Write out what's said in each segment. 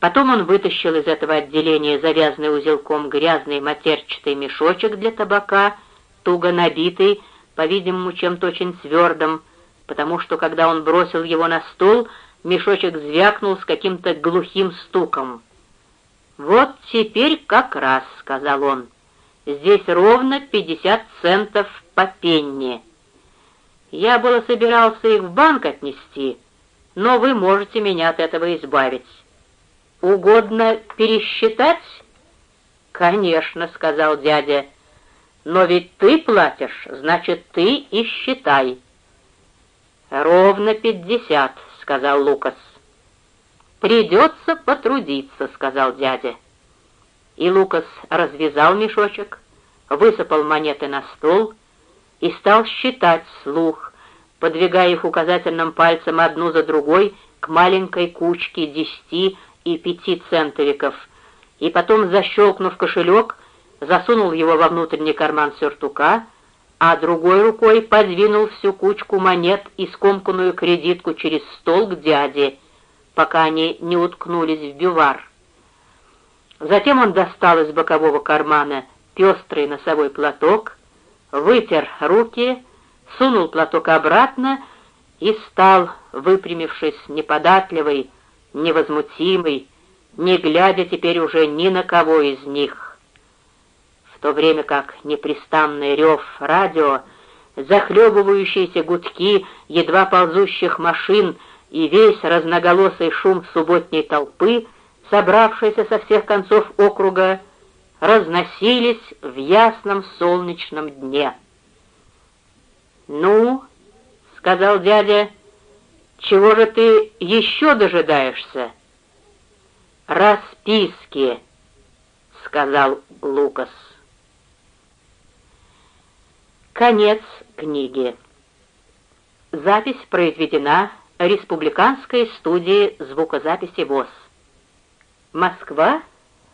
Потом он вытащил из этого отделения завязанный узелком грязный матерчатый мешочек для табака, туго набитый, по-видимому, чем-то очень твердым, потому что, когда он бросил его на стол, мешочек звякнул с каким-то глухим стуком. «Вот теперь как раз», — сказал он, — «здесь ровно пятьдесят центов по пенни. Я было собирался их в банк отнести, но вы можете меня от этого избавить. Угодно пересчитать?» «Конечно», — сказал дядя, — «но ведь ты платишь, значит, ты и считай». «Ровно пятьдесят», — сказал Лукас. «Придется потрудиться», — сказал дядя. И Лукас развязал мешочек, высыпал монеты на стол и стал считать слух, подвигая их указательным пальцем одну за другой к маленькой кучке десяти и пяти центовиков, и потом, защелкнув кошелек, засунул его во внутренний карман сюртука, а другой рукой подвинул всю кучку монет и скомканную кредитку через стол к дяде, пока они не уткнулись в бювар. Затем он достал из бокового кармана пестрый носовой платок, вытер руки, сунул платок обратно и стал, выпрямившись неподатливый, невозмутимый, не глядя теперь уже ни на кого из них. В то время как непрестанный рев радио, захлебывающиеся гудки едва ползущих машин — и весь разноголосый шум субботней толпы, собравшейся со всех концов округа, разносились в ясном солнечном дне. «Ну, — сказал дядя, — чего же ты еще дожидаешься?» «Расписки», — сказал Лукас. Конец книги. Запись произведена Республиканской студии звукозаписи ВОЗ. Москва,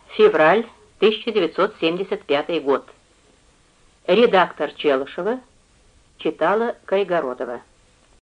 февраль 1975 год. Редактор Челышева читала Кайгородова.